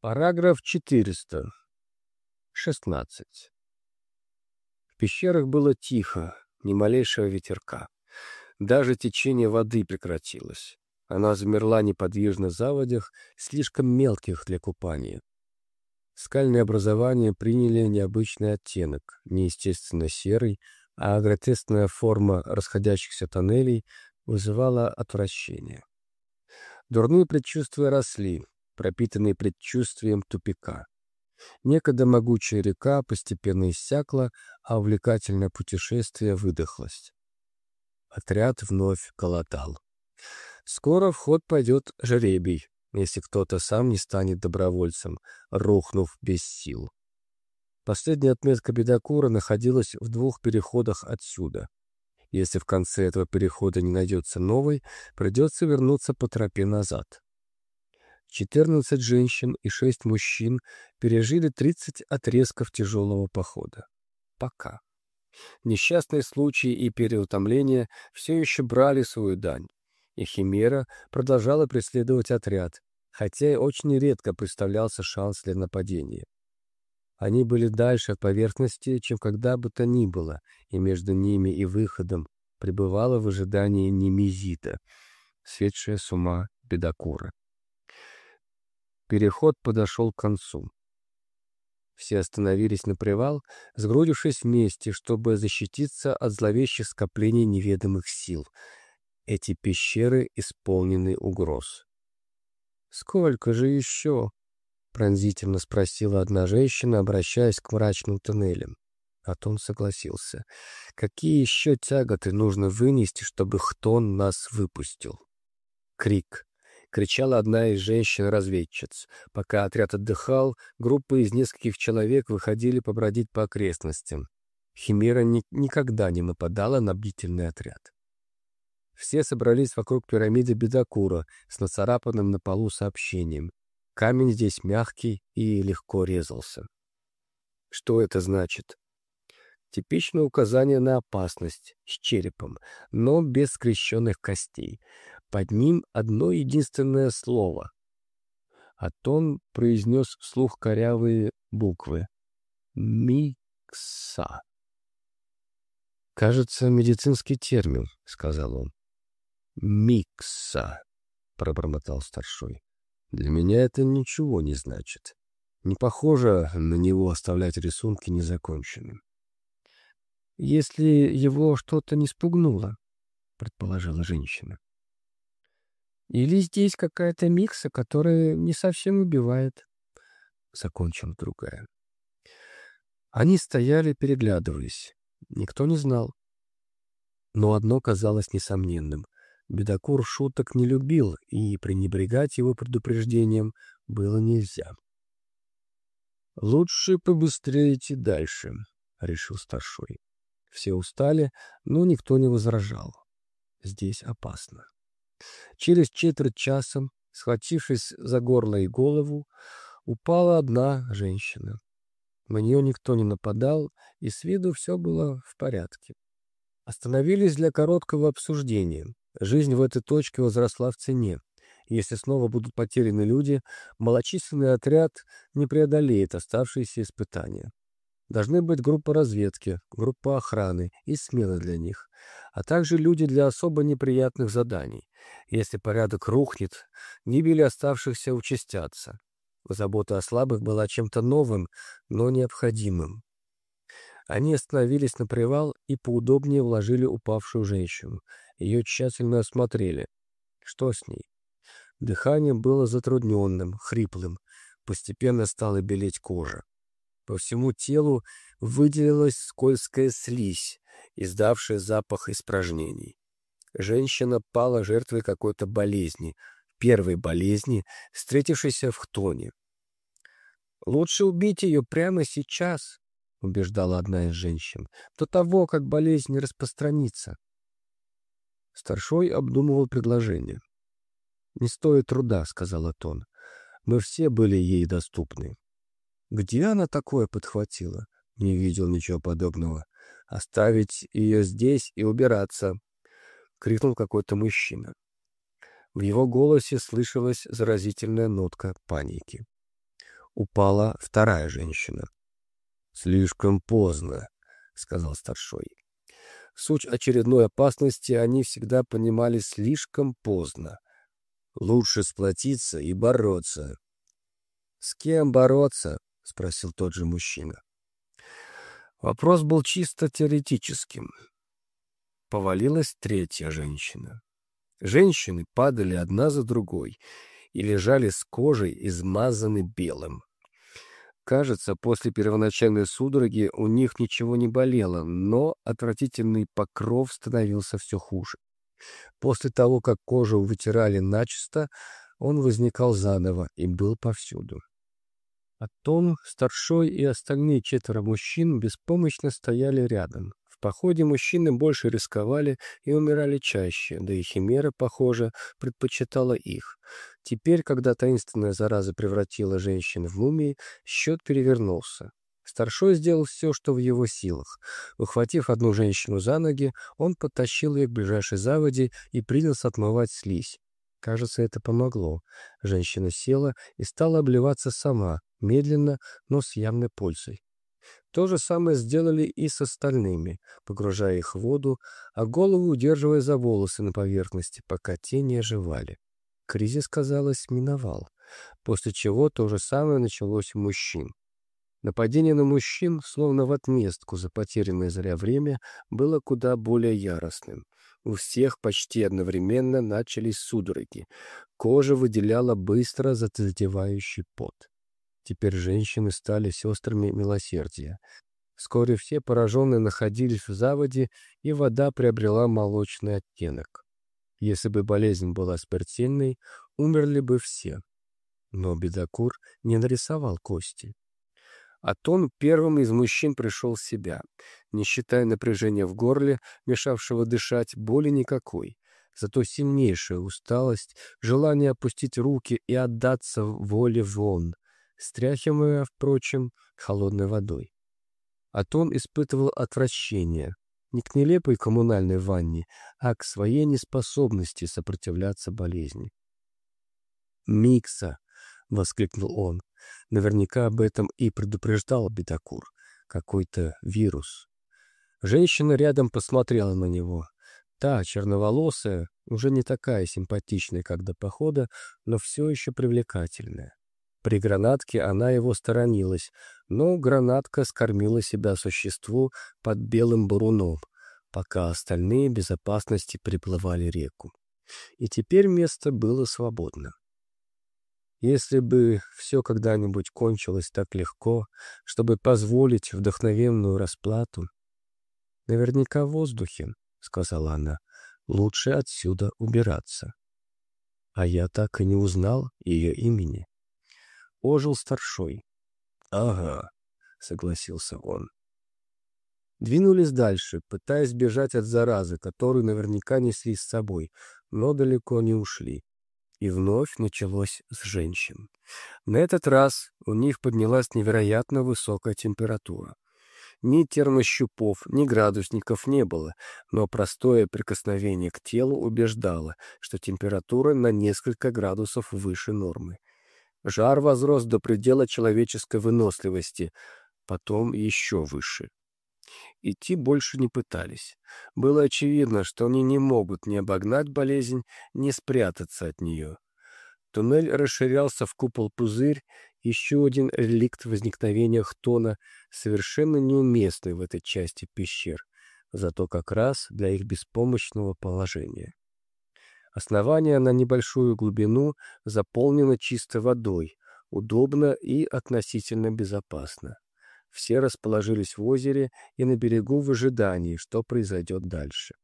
Параграф 400. 16. В пещерах было тихо, ни малейшего ветерка. Даже течение воды прекратилось. Она замерла неподвижно в заводях, слишком мелких для купания. Скальные образования приняли необычный оттенок, неестественно серый, а гротескная форма расходящихся тоннелей вызывала отвращение. Дурные предчувствия росли, пропитанные предчувствием тупика. Некогда могучая река постепенно иссякла, а увлекательное путешествие выдохлось. Отряд вновь колотал. Скоро в ход пойдет жребий, если кто-то сам не станет добровольцем, рухнув без сил. Последняя отметка бедокура находилась в двух переходах отсюда. Если в конце этого перехода не найдется новой, придется вернуться по тропе назад. 14 женщин и 6 мужчин пережили 30 отрезков тяжелого похода. Пока. Несчастные случаи и переутомление все еще брали свою дань, и Химера продолжала преследовать отряд, хотя и очень редко представлялся шанс для нападения. Они были дальше от поверхности, чем когда бы то ни было, и между ними и выходом пребывала в ожидании немезита, светшая с ума бедокура. Переход подошел к концу. Все остановились на привал, сгрудившись вместе, чтобы защититься от зловещих скоплений неведомых сил. Эти пещеры исполнены угроз. «Сколько же еще?» — пронзительно спросила одна женщина, обращаясь к мрачным туннелям. Атон согласился. «Какие еще тяготы нужно вынести, чтобы Хтон нас выпустил?» Крик. Кричала одна из женщин-разведчиц. Пока отряд отдыхал, группы из нескольких человек выходили побродить по окрестностям. Химера ни никогда не нападала на бдительный отряд. Все собрались вокруг пирамиды Бедокура с нацарапанным на полу сообщением. Камень здесь мягкий и легко резался. Что это значит? Типичное указание на опасность, с черепом, но без скрещенных костей. Под ним одно единственное слово. Атон произнес вслух корявые буквы. «Микса». «Кажется, медицинский термин», — сказал он. «Микса», — пробормотал старшой. Для меня это ничего не значит. Не похоже на него оставлять рисунки незаконченным. «Если его что-то не спугнуло», — предположила женщина. «Или здесь какая-то микса, которая не совсем убивает», — закончила другая. Они стояли, переглядываясь. Никто не знал. Но одно казалось несомненным — Бедокур шуток не любил, и пренебрегать его предупреждением было нельзя. «Лучше побыстрее идти дальше», — решил старшой. Все устали, но никто не возражал. Здесь опасно. Через четверть часа, схватившись за горло и голову, упала одна женщина. На нее никто не нападал, и с виду все было в порядке. Остановились для короткого обсуждения. Жизнь в этой точке возросла в цене. Если снова будут потеряны люди, малочисленный отряд не преодолеет оставшиеся испытания. Должны быть группа разведки, группа охраны и смело для них, а также люди для особо неприятных заданий. Если порядок рухнет, гибели оставшихся участятся. Забота о слабых была чем-то новым, но необходимым. Они остановились на привал и поудобнее вложили упавшую женщину. Ее тщательно осмотрели. Что с ней? Дыхание было затрудненным, хриплым. Постепенно стала белеть кожа. По всему телу выделилась скользкая слизь, издавшая запах испражнений. Женщина пала жертвой какой-то болезни, первой болезни, встретившейся в Хтоне. «Лучше убить ее прямо сейчас», — убеждала одна из женщин, — «до того, как болезнь не распространится». Старшой обдумывал предложение. «Не стоит труда», — сказала Тон. «Мы все были ей доступны». «Где она такое подхватила?» «Не видел ничего подобного. Оставить ее здесь и убираться», — крикнул какой-то мужчина. В его голосе слышалась заразительная нотка паники. упала вторая женщина. «Слишком поздно», — сказал старшой. Суть очередной опасности они всегда понимали слишком поздно. Лучше сплотиться и бороться. «С кем бороться?» — спросил тот же мужчина. Вопрос был чисто теоретическим. Повалилась третья женщина. Женщины падали одна за другой и лежали с кожей, измазанной белым. Кажется, после первоначальной судороги у них ничего не болело, но отвратительный покров становился все хуже. После того, как кожу вытирали начисто, он возникал заново и был повсюду. А Том, старшой и остальные четверо мужчин беспомощно стояли рядом. В походе мужчины больше рисковали и умирали чаще, да и Химера, похоже, предпочитала их. Теперь, когда таинственная зараза превратила женщин в мумии, счет перевернулся. Старшой сделал все, что в его силах. Ухватив одну женщину за ноги, он подтащил ее к ближайшей заводе и принялся отмывать слизь. Кажется, это помогло. Женщина села и стала обливаться сама, медленно, но с явной пользой. То же самое сделали и с остальными, погружая их в воду, а голову удерживая за волосы на поверхности, пока те не оживали. Кризис, казалось, миновал, после чего то же самое началось у мужчин. Нападение на мужчин, словно в отместку за потерянное зря время, было куда более яростным. У всех почти одновременно начались судороги. Кожа выделяла быстро затвердевающий пот. Теперь женщины стали сестрами милосердия. Вскоре все пораженные находились в заводе, и вода приобрела молочный оттенок. Если бы болезнь была смертельной, умерли бы все. Но бедокур не нарисовал кости. Атон первым из мужчин пришел в себя. Не считая напряжения в горле, мешавшего дышать, боли никакой. Зато сильнейшая усталость, желание опустить руки и отдаться воле вон — стряхивая, впрочем, холодной водой. Атон испытывал отвращение не к нелепой коммунальной ванне, а к своей неспособности сопротивляться болезни. «Микса!» — воскликнул он. Наверняка об этом и предупреждал Бедокур. Какой-то вирус. Женщина рядом посмотрела на него. Та, черноволосая, уже не такая симпатичная, как до похода, но все еще привлекательная. При гранатке она его сторонилась, но гранатка скормила себя существу под белым буруном, пока остальные безопасности приплывали реку. И теперь место было свободно. Если бы все когда-нибудь кончилось так легко, чтобы позволить вдохновенную расплату, наверняка в воздухе, — сказала она, — лучше отсюда убираться. А я так и не узнал ее имени ожил старшой. «Ага», — согласился он. Двинулись дальше, пытаясь бежать от заразы, которую наверняка несли с собой, но далеко не ушли. И вновь началось с женщин. На этот раз у них поднялась невероятно высокая температура. Ни термощупов, ни градусников не было, но простое прикосновение к телу убеждало, что температура на несколько градусов выше нормы. Жар возрос до предела человеческой выносливости, потом еще выше. Идти больше не пытались. Было очевидно, что они не могут ни обогнать болезнь, ни спрятаться от нее. Туннель расширялся в купол-пузырь, еще один реликт возникновения хтона, совершенно неуместный в этой части пещер, зато как раз для их беспомощного положения. Основание на небольшую глубину заполнено чистой водой, удобно и относительно безопасно. Все расположились в озере и на берегу в ожидании, что произойдет дальше.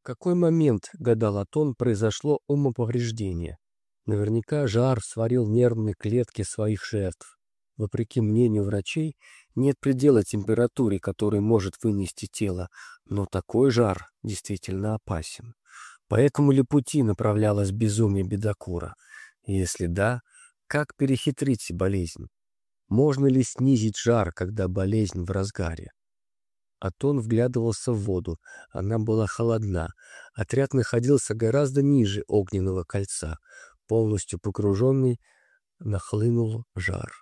В какой момент, гадал Атон, произошло умоповреждение? Наверняка жар сварил нервные клетки своих жертв. Вопреки мнению врачей, нет предела температуре, который может вынести тело, но такой жар действительно опасен. Поэтому ли пути направлялось безумие бедокура? Если да, как перехитрить болезнь? Можно ли снизить жар, когда болезнь в разгаре? Атон вглядывался в воду. Она была холодна. Отряд находился гораздо ниже огненного кольца. Полностью погруженный, нахлынул жар.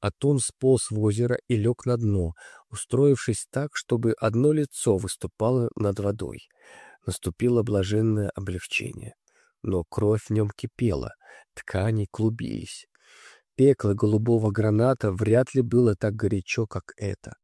Атон сполз в озеро и лег на дно, устроившись так, чтобы одно лицо выступало над водой. Наступило блаженное облегчение. Но кровь в нем кипела, ткани клубились. Пекло голубого граната вряд ли было так горячо, как это.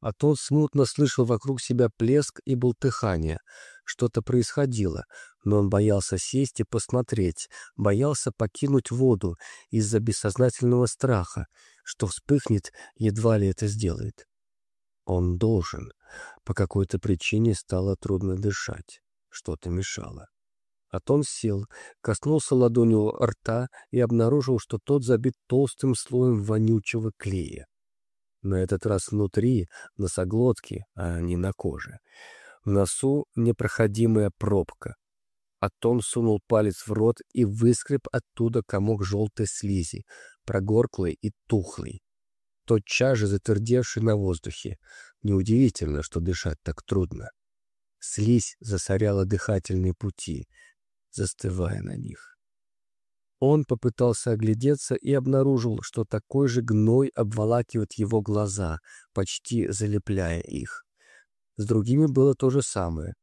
Атон смутно слышал вокруг себя плеск и болтыхание. Что-то происходило, но он боялся сесть и посмотреть, боялся покинуть воду из-за бессознательного страха, что вспыхнет, едва ли это сделает. Он должен. По какой-то причине стало трудно дышать. Что-то мешало. Атон сел, коснулся ладонью рта и обнаружил, что тот забит толстым слоем вонючего клея. На этот раз внутри, носоглотки, а не на коже. В носу непроходимая пробка. Атон сунул палец в рот и выскреб оттуда комок желтой слизи, прогорклый и тухлый. Тотчас же затвердевший на воздухе. Неудивительно, что дышать так трудно. Слизь засоряла дыхательные пути, застывая на них. Он попытался оглядеться и обнаружил, что такой же гной обволакивает его глаза, почти залепляя их. С другими было то же самое.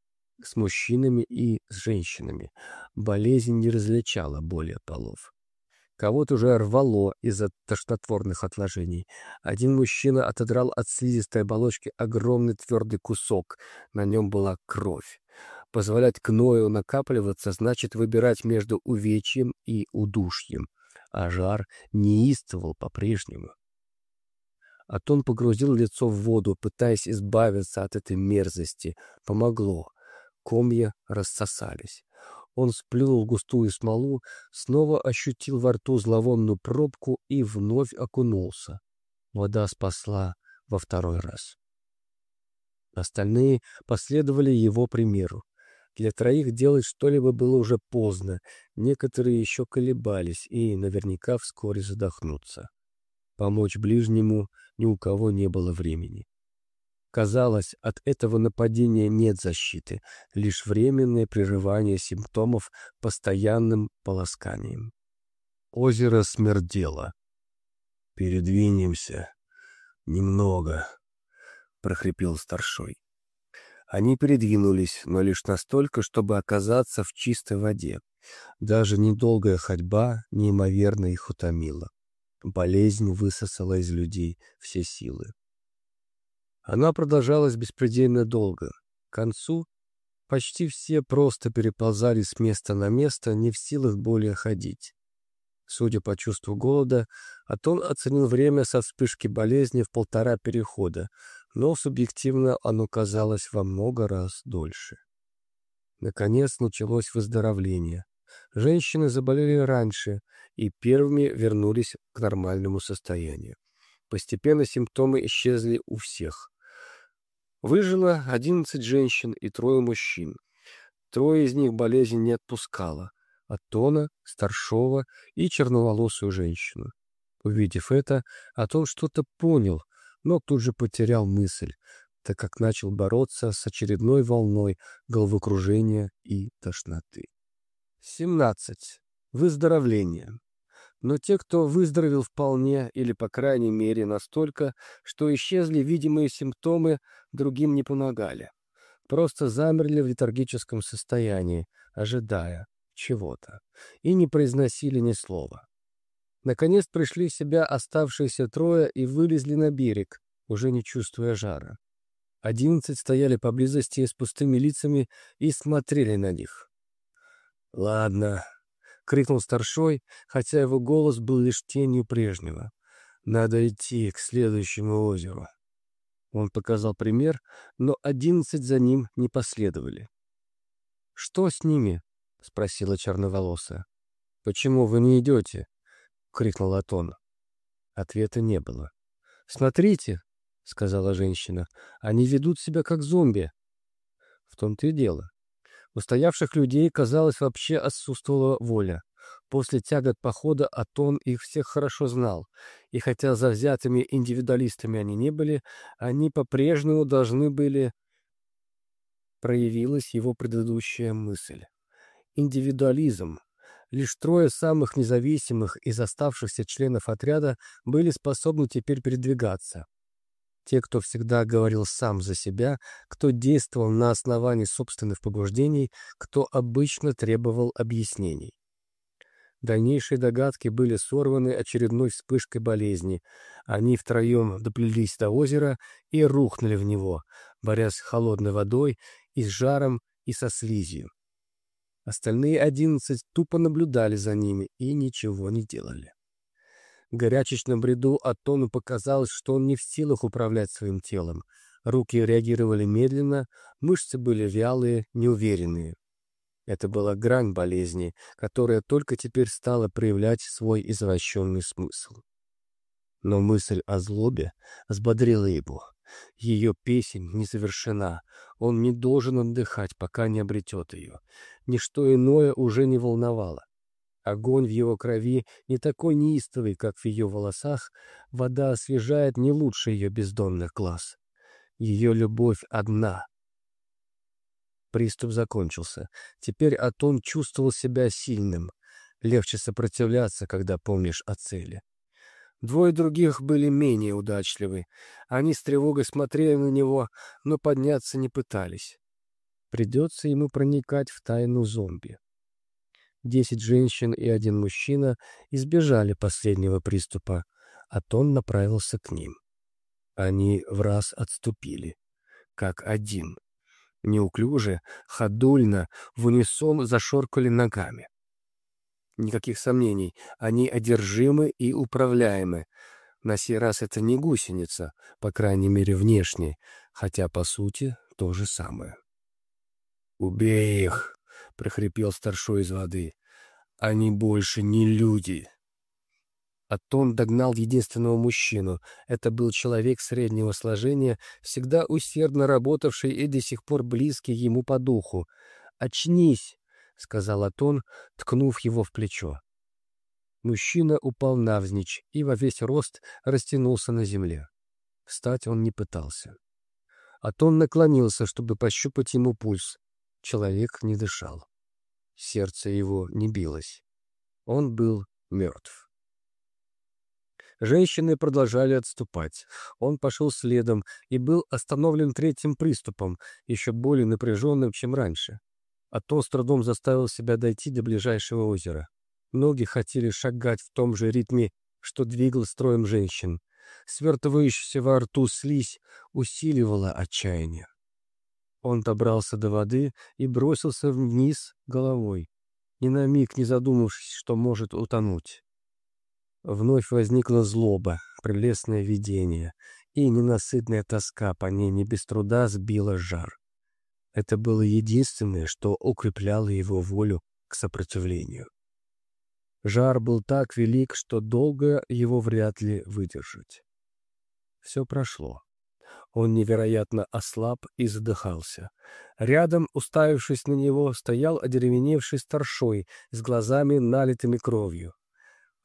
С мужчинами и с женщинами. Болезнь не различала более полов. Кого-то уже рвало из-за тошнотворных отложений. Один мужчина отодрал от слизистой оболочки огромный твердый кусок. На нем была кровь. Позволять кною накапливаться значит выбирать между увечьем и удушьем, а жар неистовал по-прежнему. Атон погрузил лицо в воду, пытаясь избавиться от этой мерзости. Помогло. Комья рассосались. Он сплюнул густую смолу, снова ощутил во рту зловонную пробку и вновь окунулся. Вода спасла во второй раз. Остальные последовали его примеру. Для троих делать что-либо было уже поздно, некоторые еще колебались и наверняка вскоре задохнутся. Помочь ближнему ни у кого не было времени. Казалось, от этого нападения нет защиты, лишь временное прерывание симптомов постоянным полосканием. Озеро смердело. «Передвинемся. Немного», — прохрипел старшой. Они передвинулись, но лишь настолько, чтобы оказаться в чистой воде. Даже недолгая ходьба неимоверно их утомила. Болезнь высосала из людей все силы. Она продолжалась беспредельно долго. К концу почти все просто переползали с места на место, не в силах более ходить. Судя по чувству голода, Атон оценил время со вспышки болезни в полтора перехода, но субъективно оно казалось во много раз дольше. Наконец началось выздоровление. Женщины заболели раньше и первыми вернулись к нормальному состоянию. Постепенно симптомы исчезли у всех. Выжило 11 женщин и трое мужчин. Трое из них болезнь не отпускала. Атона, Старшова и черноволосую женщину. Увидев это, Атон что-то понял — но тут же потерял мысль, так как начал бороться с очередной волной головокружения и тошноты. 17. Выздоровление. Но те, кто выздоровел вполне или, по крайней мере, настолько, что исчезли видимые симптомы, другим не помогали. Просто замерли в летаргическом состоянии, ожидая чего-то, и не произносили ни слова. Наконец пришли в себя оставшиеся трое и вылезли на берег, уже не чувствуя жара. Одиннадцать стояли поблизости с пустыми лицами и смотрели на них. «Ладно», — крикнул старшой, хотя его голос был лишь тенью прежнего. «Надо идти к следующему озеру». Он показал пример, но одиннадцать за ним не последовали. «Что с ними?» — спросила черноволосая. «Почему вы не идете?» Крикнул Атон. Ответа не было. «Смотрите», — сказала женщина, — «они ведут себя как зомби». В том-то и дело. У стоявших людей, казалось, вообще отсутствовала воля. После тягот похода Атон их всех хорошо знал, и хотя завзятыми индивидуалистами они не были, они по-прежнему должны были... Проявилась его предыдущая мысль. Индивидуализм Лишь трое самых независимых из оставшихся членов отряда были способны теперь передвигаться. Те, кто всегда говорил сам за себя, кто действовал на основании собственных побуждений, кто обычно требовал объяснений. Дальнейшие догадки были сорваны очередной вспышкой болезни. Они втроем доплелись до озера и рухнули в него, борясь с холодной водой и с жаром и со слизью. Остальные одиннадцать тупо наблюдали за ними и ничего не делали. Горячечном бреду Атону показалось, что он не в силах управлять своим телом. Руки реагировали медленно, мышцы были вялые, неуверенные. Это была грань болезни, которая только теперь стала проявлять свой извращенный смысл. Но мысль о злобе взбодрила его. Ее песень не завершена, он не должен отдыхать, пока не обретет ее. Ничто иное уже не волновало. Огонь в его крови не такой неистовый, как в ее волосах, вода освежает не лучше ее бездонных глаз. Ее любовь одна. Приступ закончился. Теперь Атон чувствовал себя сильным. Легче сопротивляться, когда помнишь о цели. Двое других были менее удачливы. Они с тревогой смотрели на него, но подняться не пытались. Придется ему проникать в тайну зомби. Десять женщин и один мужчина избежали последнего приступа, а Тон направился к ним. Они в раз отступили, как один. Неуклюже, ходульно, в унисон зашоркали ногами. Никаких сомнений, они одержимы и управляемы. На сей раз это не гусеница, по крайней мере внешне, хотя по сути то же самое. «Убей их!» — прохрипел старшой из воды. «Они больше не люди!» Атон догнал единственного мужчину. Это был человек среднего сложения, всегда усердно работавший и до сих пор близкий ему по духу. «Очнись!» — сказал Атон, ткнув его в плечо. Мужчина упал навзничь и во весь рост растянулся на земле. Встать он не пытался. Атон наклонился, чтобы пощупать ему пульс. Человек не дышал. Сердце его не билось. Он был мертв. Женщины продолжали отступать. Он пошел следом и был остановлен третьим приступом, еще более напряженным, чем раньше а то с трудом заставил себя дойти до ближайшего озера. Ноги хотели шагать в том же ритме, что двигал строем женщин. Свертывающаяся во рту слизь усиливала отчаяние. Он добрался до воды и бросился вниз головой, ни на миг не задумавшись, что может утонуть. Вновь возникла злоба, прелестное видение, и ненасытная тоска по ней не без труда сбила жар. Это было единственное, что укрепляло его волю к сопротивлению. Жар был так велик, что долго его вряд ли выдержать. Все прошло. Он невероятно ослаб и задыхался. Рядом, уставившись на него, стоял одеревеневший старшой с глазами, налитыми кровью.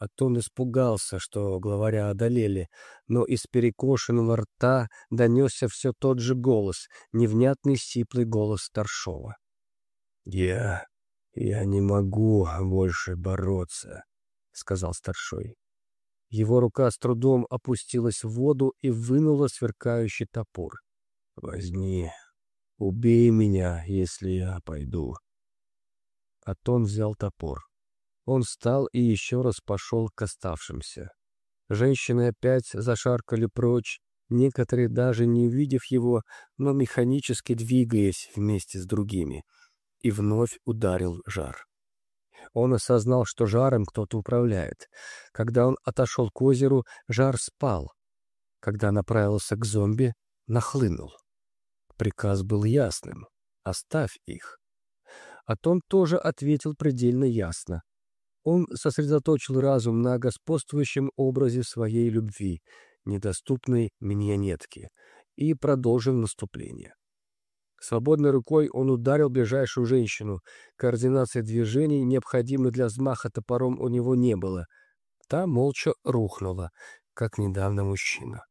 Атон испугался, что главаря одолели, но из перекошенного рта донесся все тот же голос, невнятный сиплый голос старшова. «Я... я не могу больше бороться», — сказал старшой. Его рука с трудом опустилась в воду и вынула сверкающий топор. «Возьми, убей меня, если я пойду». Атон взял топор. Он встал и еще раз пошел к оставшимся. Женщины опять зашаркали прочь, некоторые даже не увидев его, но механически двигаясь вместе с другими. И вновь ударил жар. Он осознал, что жаром кто-то управляет. Когда он отошел к озеру, жар спал. Когда направился к зомби, нахлынул. Приказ был ясным — оставь их. А Том тоже ответил предельно ясно. Он сосредоточил разум на господствующем образе своей любви, недоступной миньонетке, и продолжил наступление. Свободной рукой он ударил ближайшую женщину. Координации движений, необходимой для взмаха топором, у него не было. Та молча рухнула, как недавно мужчина.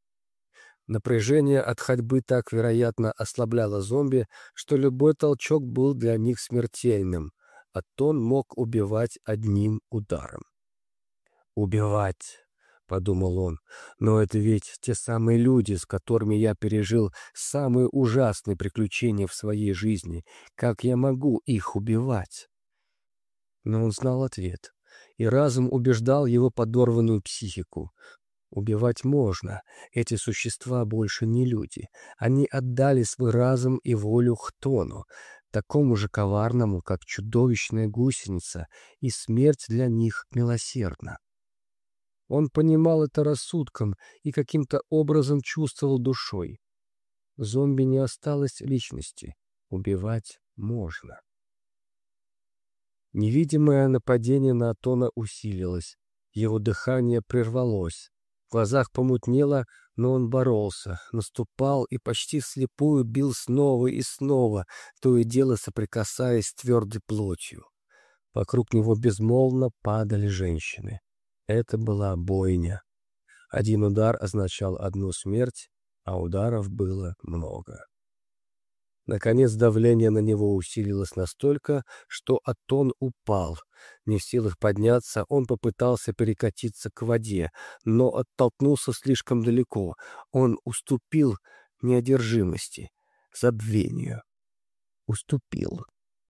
Напряжение от ходьбы так, вероятно, ослабляло зомби, что любой толчок был для них смертельным. Атон мог убивать одним ударом. «Убивать!» — подумал он. «Но это ведь те самые люди, с которыми я пережил самые ужасные приключения в своей жизни. Как я могу их убивать?» Но он знал ответ, и разум убеждал его подорванную психику. Убивать можно, эти существа больше не люди. Они отдали свой разум и волю Хтону, такому же коварному, как чудовищная гусеница, и смерть для них милосердна. Он понимал это рассудком и каким-то образом чувствовал душой. Зомби не осталось личности. Убивать можно. Невидимое нападение на Атона усилилось. Его дыхание прервалось. В глазах помутнело, но он боролся, наступал и почти вслепую бил снова и снова, то и дело соприкасаясь с твердой плотью. Вокруг него безмолвно падали женщины. Это была бойня. Один удар означал одну смерть, а ударов было много. Наконец давление на него усилилось настолько, что Атон упал. Не в силах подняться, он попытался перекатиться к воде, но оттолкнулся слишком далеко. Он уступил неодержимости, забвению. Уступил.